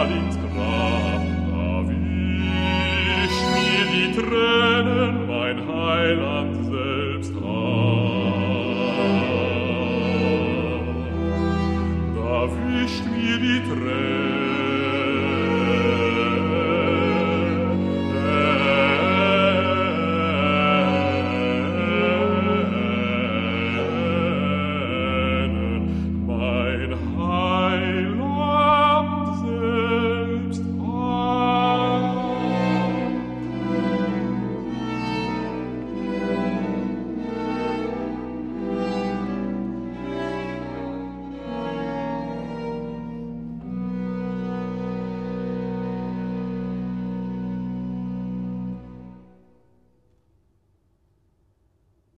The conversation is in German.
Da wisch mir die Tränen mein Heiland selbst ab. Da wischt mir die Tränen